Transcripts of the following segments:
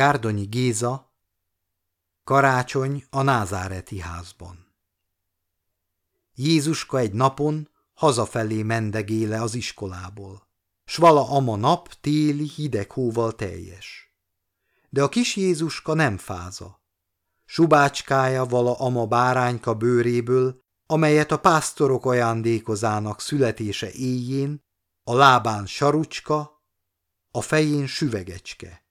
Gárdonyi Géza Karácsony a názáreti házban Jézuska egy napon hazafelé mendegéle az iskolából, s vala ama nap téli hideg hóval teljes. De a kis Jézuska nem fáza. Subácskája vala ama bárányka bőréből, amelyet a pásztorok ajándékozának születése éjjén, a lábán sarucska, a fején süvegecske.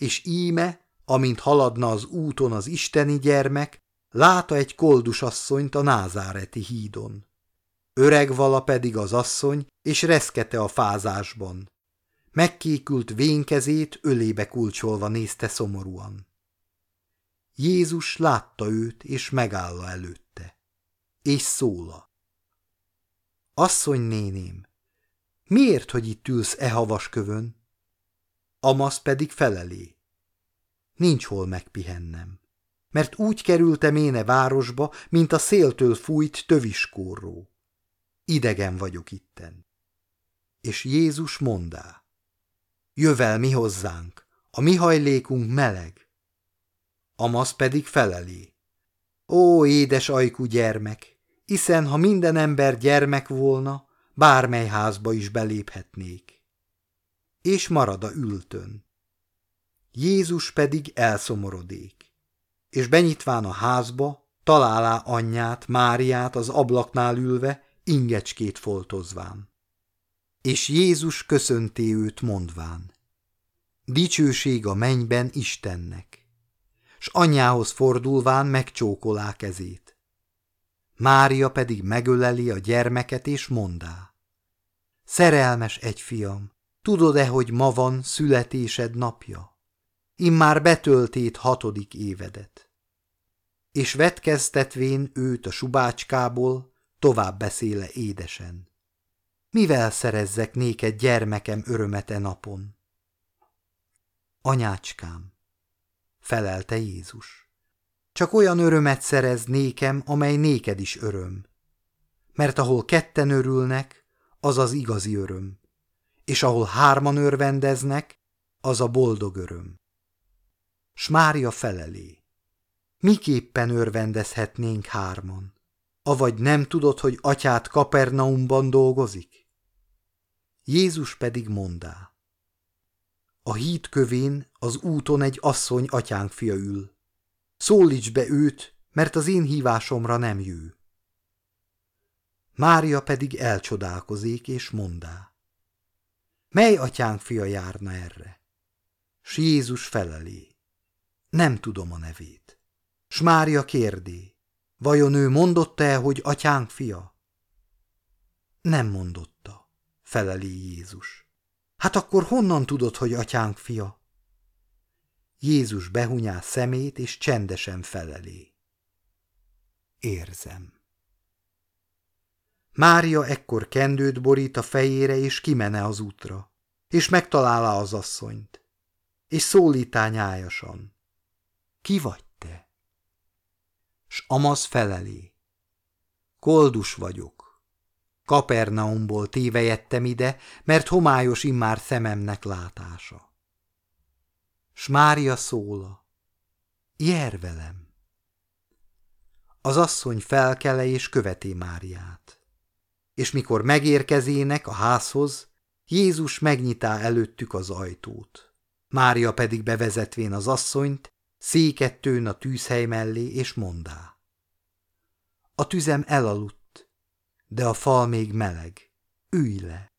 És íme, amint haladna az úton az isteni gyermek, láta egy koldusasszonyt a názáreti hídon. Öreg vala pedig az asszony, és reszkete a fázásban. Megkékült vénkezét ölébe kulcsolva nézte szomorúan. Jézus látta őt, és megálla előtte. És szóla. Asszony néném, miért, hogy itt ülsz e havas kövön? Amasz pedig felelé. Nincs hol megpihennem, mert úgy kerültem éne városba, mint a széltől fújt töviskóró. Idegen vagyok itten. És Jézus mondá, jövel mi hozzánk, a mi hajlékunk meleg. Amasz pedig felelé. Ó, édes ajkú gyermek, hiszen ha minden ember gyermek volna, bármely házba is beléphetnék. És marad a ültön. Jézus pedig elszomorodik, és benyitván a házba, találá anyját, Máriát az ablaknál ülve, ingecskét foltozván. És Jézus köszönté őt mondván. Dicsőség a mennyben Istennek. S anyjához fordulván megcsókolá kezét. Mária pedig megöleli a gyermeket és mondá. Szerelmes egy fiam, tudod-e, hogy ma van születésed napja? Immár betöltét hatodik évedet. És vetkeztetvén őt a subácskából, tovább beszéle édesen. Mivel szerezzek néked gyermekem örömete napon? Anyácskám, felelte Jézus. Csak olyan örömet szerez nékem, amely néked is öröm. Mert ahol ketten örülnek, az az igazi öröm, és ahol hárman örvendeznek, az a boldog öröm. S Mária felelé. Miképpen örvendezhetnénk hárman? Avagy nem tudod, hogy atyát Kapernaumban dolgozik? Jézus pedig mondá. A híd kövén az úton egy asszony atyánk fia ül. Szólíts be őt, mert az én hívásomra nem jő. Mária pedig elcsodálkozik és mondá. Mely atyánk fia járna erre? S Jézus felelé. Nem tudom a nevét. S Mária kérdé. Vajon ő mondotta-e, hogy atyánk fia? Nem mondotta, feleli Jézus. Hát akkor honnan tudod, hogy atyánk fia? Jézus behunyá szemét, és csendesen felelé. Érzem. Mária ekkor kendőt borít a fejére, és kimene az útra, és megtalálá az asszonyt, és szólítá nyájasan. Ki vagy te? S Amaz felelé. Koldus vagyok. Kapernaumból tévejettem ide, mert homályos immár szememnek látása. S Mária szóla. Jer velem. Az asszony felkele és követé Máriát. És mikor megérkezének a házhoz, Jézus megnyitá előttük az ajtót. Mária pedig bevezetvén az asszonyt, széket tőn a tűzhely mellé, és mondá. A tüzem elaludt, de a fal még meleg. Ülj le!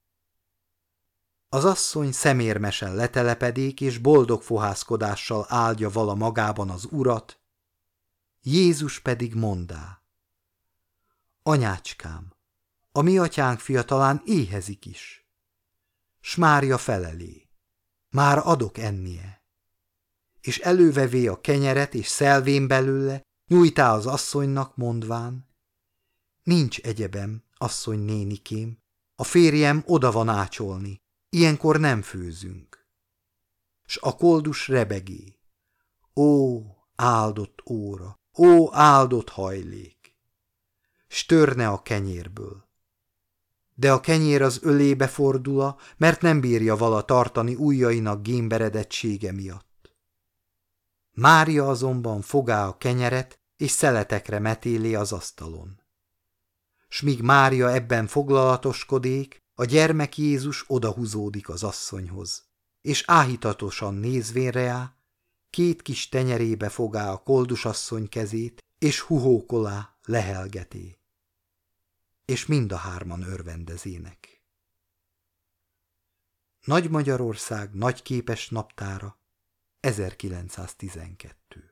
Az asszony szemérmesen letelepedik, és boldog fohászkodással áldja vala magában az urat, Jézus pedig mondá. Anyácskám, a mi atyánk fia talán éhezik is. S Mária felelé. Már adok ennie. És elővevé a kenyeret és szelvén belőle, nyújtá az asszonynak mondván. Nincs egyebem, asszony nénikém, a férjem oda van ácsolni, ilyenkor nem főzünk. S a koldus rebegé. Ó, áldott óra, ó, áldott hajlék! S törne a kenyérből de a kenyér az ölébe fordula, mert nem bírja vala tartani ujjainak gémberedettsége miatt. Mária azonban fogá a kenyeret, és szeletekre metéli az asztalon. S míg Mária ebben foglalatoskodik, a gyermek Jézus odahúzódik az asszonyhoz, és áhítatosan nézvén reá, két kis tenyerébe fogá a koldusasszony kezét, és huhókolá lehelgeti. És mind a hárman örvendezének. Nagy Magyarország nagy képes naptára 1912